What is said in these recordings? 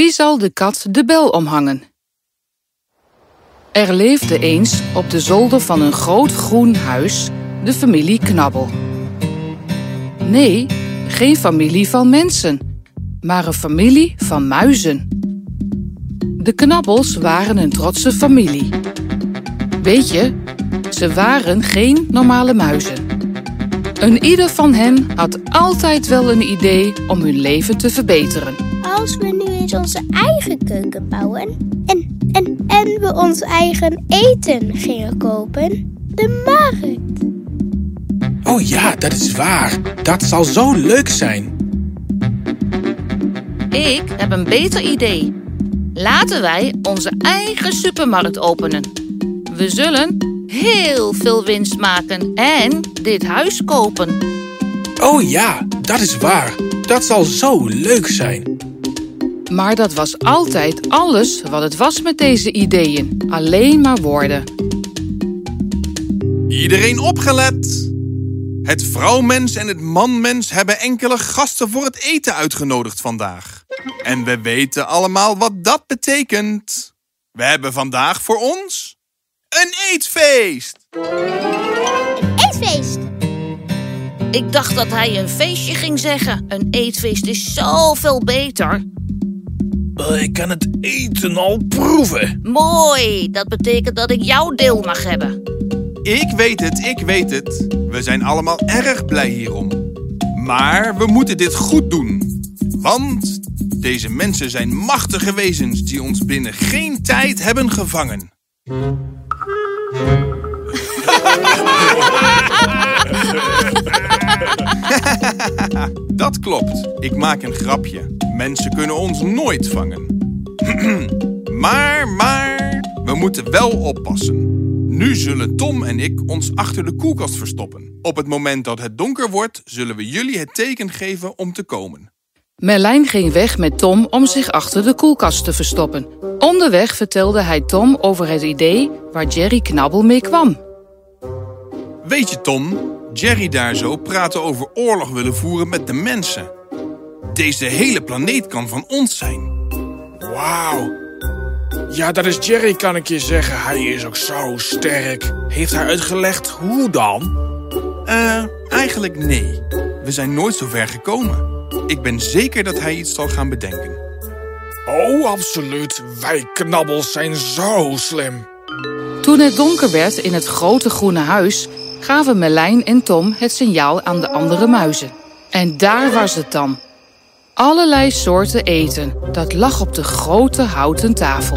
Wie zal de kat de bel omhangen? Er leefde eens op de zolder van een groot groen huis de familie Knabbel. Nee, geen familie van mensen, maar een familie van muizen. De Knabbels waren een trotse familie. Weet je, ze waren geen normale muizen. Een ieder van hen had altijd wel een idee om hun leven te verbeteren. Als eens onze eigen keuken bouwen en, en, en we ons eigen eten gingen kopen, de markt. Oh ja, dat is waar. Dat zal zo leuk zijn. Ik heb een beter idee. Laten wij onze eigen supermarkt openen. We zullen heel veel winst maken en dit huis kopen. Oh ja, dat is waar. Dat zal zo leuk zijn. Maar dat was altijd alles wat het was met deze ideeën. Alleen maar woorden. Iedereen opgelet! Het vrouwmens en het manmens hebben enkele gasten voor het eten uitgenodigd vandaag. En we weten allemaal wat dat betekent. We hebben vandaag voor ons een eetfeest. Eetfeest! Ik dacht dat hij een feestje ging zeggen. Een eetfeest is zoveel beter. Eh, Ik kan het eten al proeven. Mooi, dat betekent dat ik jouw deel mag hebben. Ik weet het, ik weet het. We zijn allemaal erg blij hierom. Maar we moeten dit goed doen. Want deze mensen zijn machtige wezens die ons binnen geen tijd hebben gevangen. Dat klopt. Ik maak een grapje. Mensen kunnen ons nooit vangen. maar, maar, we moeten wel oppassen. Nu zullen Tom en ik ons achter de koelkast verstoppen. Op het moment dat het donker wordt, zullen we jullie het teken geven om te komen. Merlijn ging weg met Tom om zich achter de koelkast te verstoppen. Onderweg vertelde hij Tom over het idee waar Jerry Knabbel mee kwam. Weet je, Tom, Jerry daar zo praten over oorlog willen voeren met de mensen. Deze hele planeet kan van ons zijn. Wauw. Ja, dat is Jerry, kan ik je zeggen. Hij is ook zo sterk. Heeft hij uitgelegd hoe dan? Eh, eigenlijk nee. We zijn nooit zo ver gekomen. Ik ben zeker dat hij iets zal gaan bedenken. Oh, absoluut. Wij knabbels zijn zo slim. Toen het donker werd in het grote groene huis, gaven Merlijn en Tom het signaal aan de andere muizen. En daar was het dan. Allerlei soorten eten, dat lag op de grote houten tafel.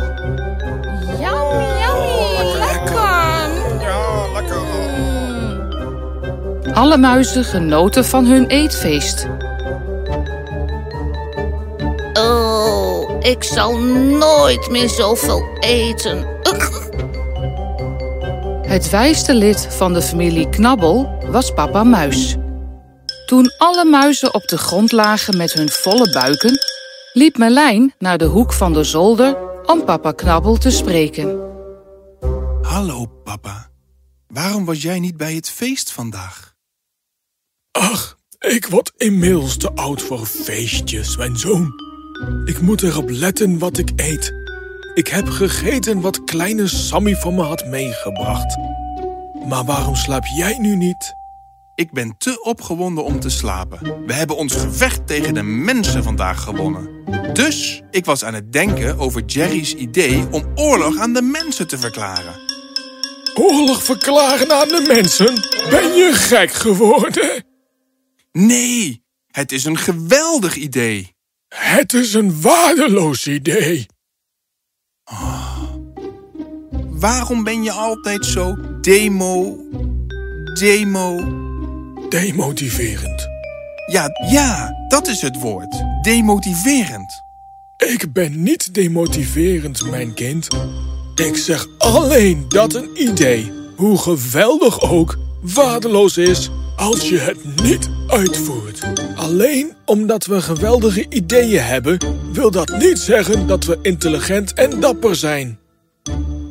Yummy, yummy, lekker. Ja, lekker. Alle muizen genoten van hun eetfeest. Oh, ik zal nooit meer zoveel eten. Het wijste lid van de familie Knabbel was papa Muis. Toen alle muizen op de grond lagen met hun volle buiken, liep Merlijn naar de hoek van de zolder om papa Knabbel te spreken. Hallo, papa. Waarom was jij niet bij het feest vandaag? Ach, ik word inmiddels te oud voor feestjes, mijn zoon. Ik moet erop letten wat ik eet. Ik heb gegeten wat kleine Sammy voor me had meegebracht. Maar waarom slaap jij nu niet? Ik ben te opgewonden om te slapen. We hebben ons gevecht tegen de mensen vandaag gewonnen. Dus ik was aan het denken over Jerry's idee om oorlog aan de mensen te verklaren. Oorlog verklaren aan de mensen? Ben je gek geworden? Nee, het is een geweldig idee. Het is een waardeloos idee. Waarom ben je altijd zo demo... demo... Demotiverend. Ja, ja, dat is het woord. Demotiverend. Ik ben niet demotiverend, mijn kind. Ik zeg alleen dat een idee, hoe geweldig ook, waardeloos is als je het niet uitvoert. Alleen omdat we geweldige ideeën hebben, wil dat niet zeggen dat we intelligent en dapper zijn.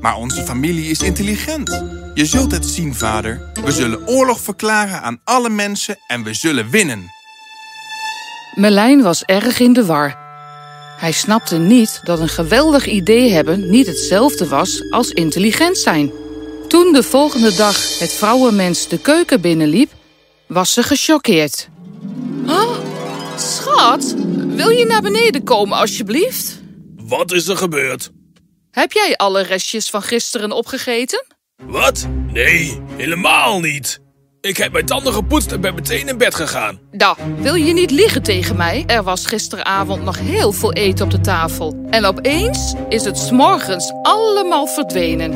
Maar onze familie is intelligent. Je zult het zien, vader. We zullen oorlog verklaren aan alle mensen en we zullen winnen. Merlijn was erg in de war. Hij snapte niet dat een geweldig idee hebben niet hetzelfde was als intelligent zijn. Toen de volgende dag het vrouwenmens de keuken binnenliep, was ze gechoqueerd. Schat, wil je naar beneden komen alsjeblieft? Wat is er gebeurd? Heb jij alle restjes van gisteren opgegeten? Wat? Nee, helemaal niet. Ik heb mijn tanden gepoetst en ben meteen in bed gegaan. Nou, wil je niet liegen tegen mij? Er was gisteravond nog heel veel eten op de tafel. En opeens is het 's morgens allemaal verdwenen.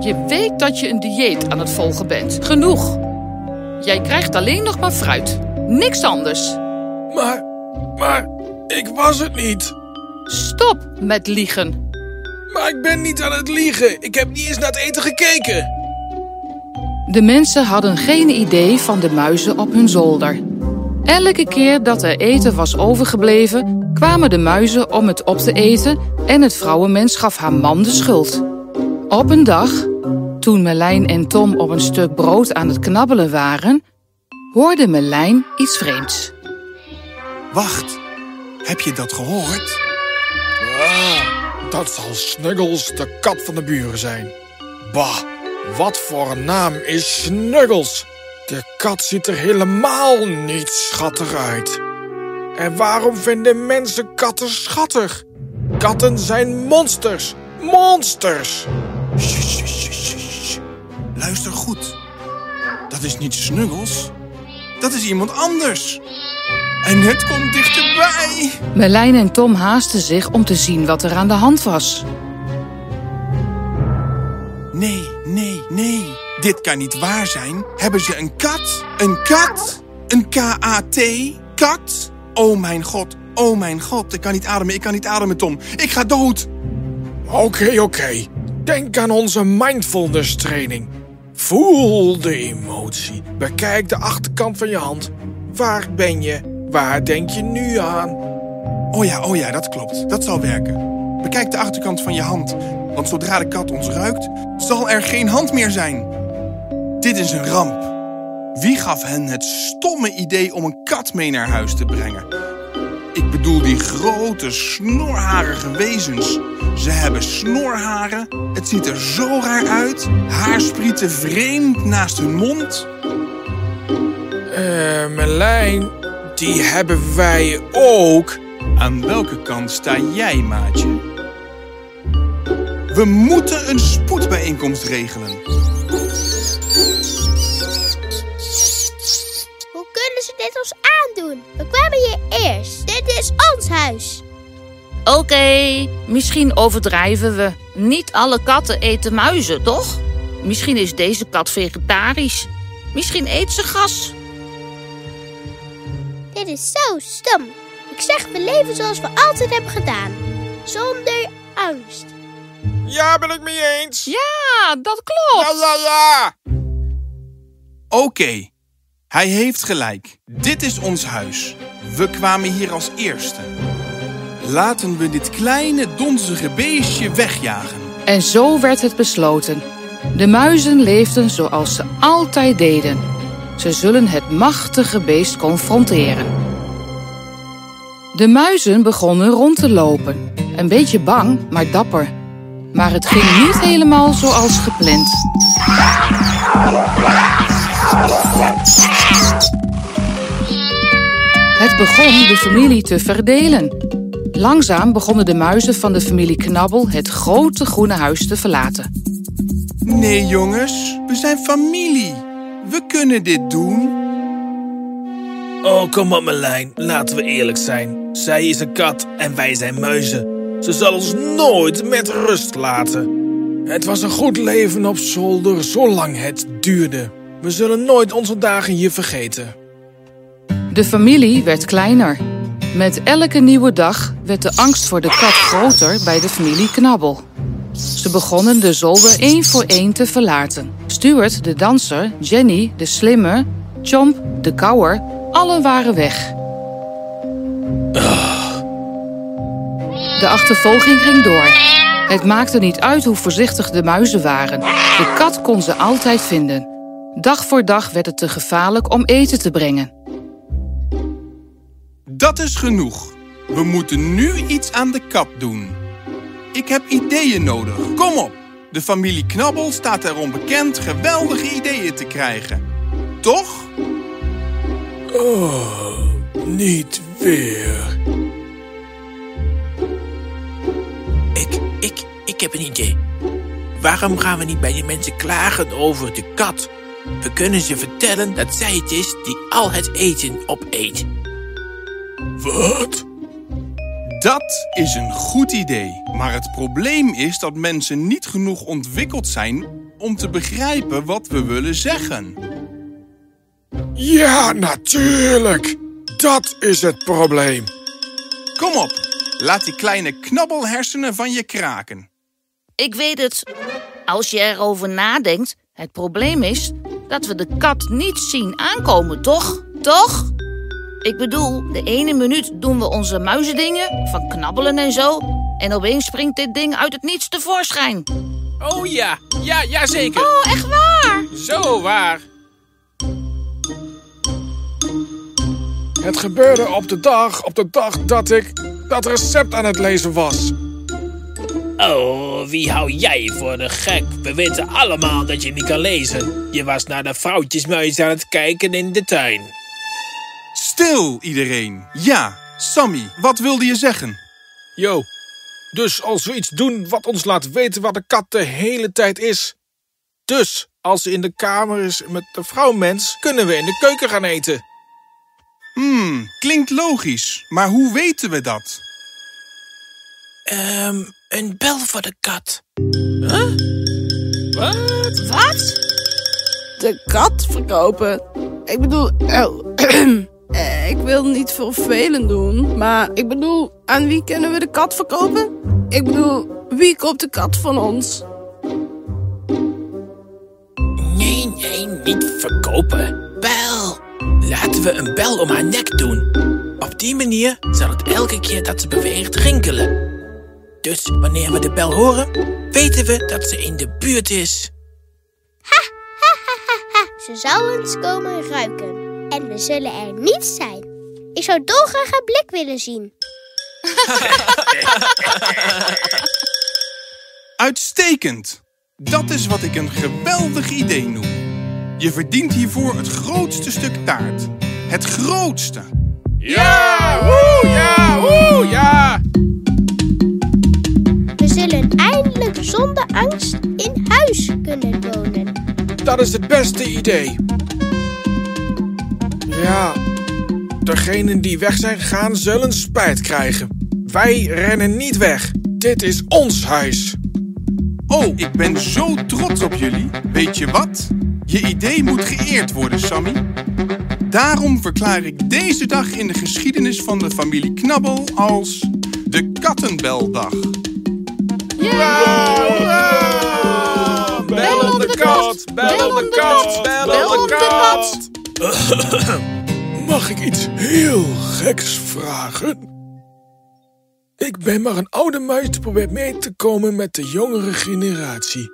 Je weet dat je een dieet aan het volgen bent. Genoeg. Jij krijgt alleen nog maar fruit. Niks anders. Maar, maar, ik was het niet. Stop met liegen. Maar ik ben niet aan het liegen. Ik heb niet eens naar het eten gekeken. De mensen hadden geen idee van de muizen op hun zolder. Elke keer dat er eten was overgebleven, kwamen de muizen om het op te eten en het vrouwenmens gaf haar man de schuld. Op een dag, toen Merlijn en Tom op een stuk brood aan het knabbelen waren, hoorde Merlijn iets vreemds. Wacht, heb je dat gehoord? Ah, dat zal Snuggles, de kat van de buren zijn. Bah, wat voor een naam is Snuggles? De kat ziet er helemaal niet schattig uit. En waarom vinden mensen katten schattig? Katten zijn monsters. Monsters! Luister goed. Dat is niet Snuggles. Dat is iemand anders. En het komt dichterbij. Merlijn en Tom haasten zich om te zien wat er aan de hand was. Nee, nee, nee. Dit kan niet waar zijn. Hebben ze een kat? Een kat? Een K-A-T? Kat? Oh mijn god, oh mijn god. Ik kan niet ademen, ik kan niet ademen, Tom. Ik ga dood. Oké, oké. Denk aan onze mindfulness training. Voel de emotie. Bekijk de achterkant van je hand. Waar ben je? Waar denk je nu aan? Oh ja, oh ja, dat klopt. Dat zal werken. Bekijk de achterkant van je hand. Want zodra de kat ons ruikt, zal er geen hand meer zijn. Dit is een ramp. Wie gaf hen het stomme idee om een kat mee naar huis te brengen? Bedoel die grote, snorharige wezens. Ze hebben snorharen. Het ziet er zo raar uit. Haarsprieten vreemd naast hun mond. Eh, Merlijn, die hebben wij ook. Aan welke kant sta jij, maatje? We moeten een spoedbijeenkomst regelen. Huis. Oké, misschien overdrijven we. Niet alle katten eten muizen, toch? Misschien is deze kat vegetarisch. Misschien eet ze gas. Dit is zo stom. Ik zeg, we leven zoals we altijd hebben gedaan. Zonder angst. Ja, ben ik mee eens. Ja, dat klopt. ja, ja. ja. Oké, hij heeft gelijk. Dit is ons huis. We kwamen hier als eerste. Laten we dit kleine, donzige beestje wegjagen. En zo werd het besloten. De muizen leefden zoals ze altijd deden. Ze zullen het machtige beest confronteren. De muizen begonnen rond te lopen. Een beetje bang, maar dapper. Maar het ging niet helemaal zoals gepland. Het begon de familie te verdelen. Langzaam begonnen de muizen van de familie Knabbel het grote groene huis te verlaten. Nee, jongens, we zijn familie. We kunnen dit doen. Oh, kom op, Merlijn. Laten we eerlijk zijn. Zij is een kat en wij zijn muizen. Ze zal ons nooit met rust laten. Het was een goed leven op zolder, zolang het duurde. We zullen nooit onze dagen hier vergeten. De familie werd kleiner. Met elke nieuwe dag werd de angst voor de kat groter bij de familie Knabbel. Ze begonnen de zolder één voor één te verlaten. Stuart, de danser, Jenny, de slimme, Chomp, de kauwer, allen waren weg. De achtervolging ging door. Het maakte niet uit hoe voorzichtig de muizen waren. De kat kon ze altijd vinden. Dag voor dag werd het te gevaarlijk om eten te brengen. Dat is genoeg. We moeten nu iets aan de kat doen. Ik heb ideeën nodig. Kom op. De familie Knabbel staat erom bekend geweldige ideeën te krijgen. Toch? Oh, niet weer. Ik, ik, ik heb een idee. Waarom gaan we niet bij de mensen klagen over de kat? We kunnen ze vertellen dat zij het is die al het eten opeet. Wat? Dat is een goed idee. Maar het probleem is dat mensen niet genoeg ontwikkeld zijn om te begrijpen wat we willen zeggen. Ja, natuurlijk. Dat is het probleem. Kom op, laat die kleine knabbelhersenen van je kraken. Ik weet het. Als je erover nadenkt, het probleem is dat we de kat niet zien aankomen, toch? Toch? Ik bedoel, de ene minuut doen we onze muizendingen, van knabbelen en zo. En opeens springt dit ding uit het niets tevoorschijn. Oh ja, ja, ja zeker. Oh, echt waar? Zo waar. Het gebeurde op de dag, op de dag dat ik dat recept aan het lezen was. Oh, wie hou jij voor de gek? We weten allemaal dat je niet kan lezen. Je was naar de vrouwtjesmuis aan het kijken in de tuin. Stil, iedereen. Ja, Sammy, wat wilde je zeggen? Yo, dus als we iets doen wat ons laat weten waar de kat de hele tijd is. Dus als ze in de kamer is met de vrouwmens, kunnen we in de keuken gaan eten. Hmm, klinkt logisch. Maar hoe weten we dat? Ehm, een bel voor de kat. Wat? de kat verkopen. Ik bedoel, oh, ik wil niet vervelend doen, maar ik bedoel, aan wie kunnen we de kat verkopen? Ik bedoel, wie koopt de kat van ons? Nee, nee, niet verkopen. Bel. Laten we een bel om haar nek doen. Op die manier zal het elke keer dat ze beweegt rinkelen. Dus wanneer we de bel horen, weten we dat ze in de buurt is. Ze zou eens komen ruiken. En we zullen er niet zijn. Ik zou dolgraag haar blik willen zien. Uitstekend! Dat is wat ik een geweldig idee noem. Je verdient hiervoor het grootste stuk taart. Het grootste. Ja, woe, ja, woe, ja. We zullen eindelijk zonder angst in huis kunnen wonen. Dat is het beste idee. Ja, degenen die weg zijn gegaan zullen spijt krijgen. Wij rennen niet weg. Dit is ons huis. Oh, ik ben zo trots op jullie. Weet je wat? Je idee moet geëerd worden, Sammy. Daarom verklaar ik deze dag in de geschiedenis van de familie Knabbel als de Kattenbeldag. Bel om de kat, bel om de kat, bel om de kat. Mag ik iets heel geks vragen? Ik ben maar een oude muis die probeert mee te komen met de jongere generatie.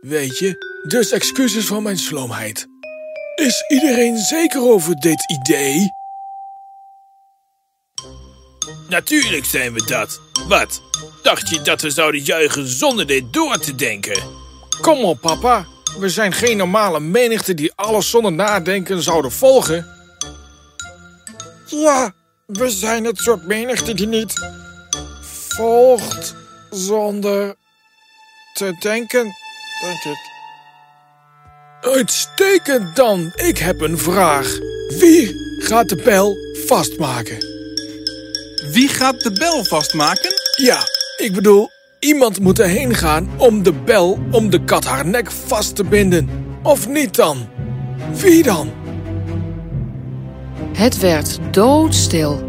Weet je, dus excuses voor mijn sloomheid. Is iedereen zeker over dit idee? Natuurlijk zijn we dat. Wat? Dacht je dat we zouden juichen zonder dit door te denken? Kom op, papa. We zijn geen normale menigte die alles zonder nadenken zouden volgen. Ja, we zijn het soort menigte die niet volgt zonder te denken, denk ik. Uitstekend dan. Ik heb een vraag. Wie gaat de bel vastmaken? Wie gaat de bel vastmaken? Ja, ik bedoel, iemand moet erheen gaan om de bel om de kat haar nek vast te binden. Of niet dan? Wie dan? Het werd doodstil.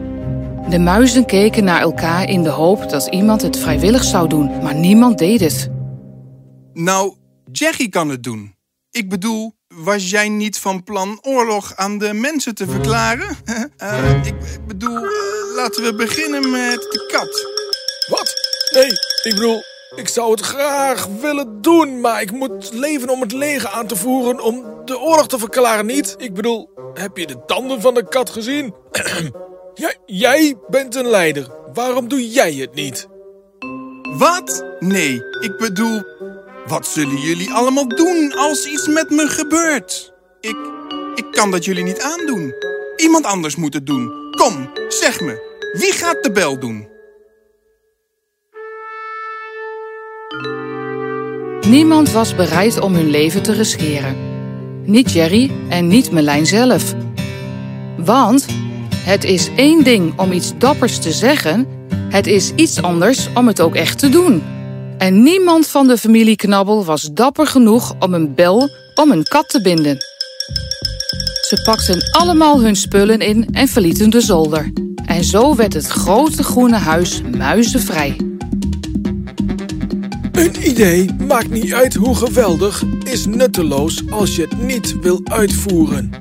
De muizen keken naar elkaar in de hoop dat iemand het vrijwillig zou doen, maar niemand deed het. Nou, Jerry kan het doen. Ik bedoel, was jij niet van plan oorlog aan de mensen te verklaren? Eh, ik bedoel, eh, laten we beginnen met de kat. Wat? Nee, ik bedoel, ik zou het graag willen doen, maar ik moet leven om het leger aan te voeren om de oorlog te verklaren, niet? Ik bedoel, heb je de tanden van de kat gezien? Ja, jij bent een leider. Waarom doe jij het niet? Wat? Nee, ik bedoel... Wat zullen jullie allemaal doen als iets met me gebeurt? Ik... Ik kan dat jullie niet aandoen. Iemand anders moet het doen. Kom, zeg me. Wie gaat de bel doen? Niemand was bereid om hun leven te riskeren. Niet Jerry en niet Melijn zelf. Want het is één ding om iets dappers te zeggen, het is iets anders om het ook echt te doen. En niemand van de familie Knabbel was dapper genoeg om een bel om een kat te binden. Ze pakten allemaal hun spullen in en verlieten de zolder. En zo werd het grote groene huis muizenvrij. Een idee, maakt niet uit hoe geweldig, is nutteloos als je het niet wil uitvoeren.